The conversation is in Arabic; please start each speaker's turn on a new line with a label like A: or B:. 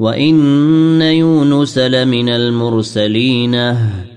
A: وإن يونس لمن المرسلين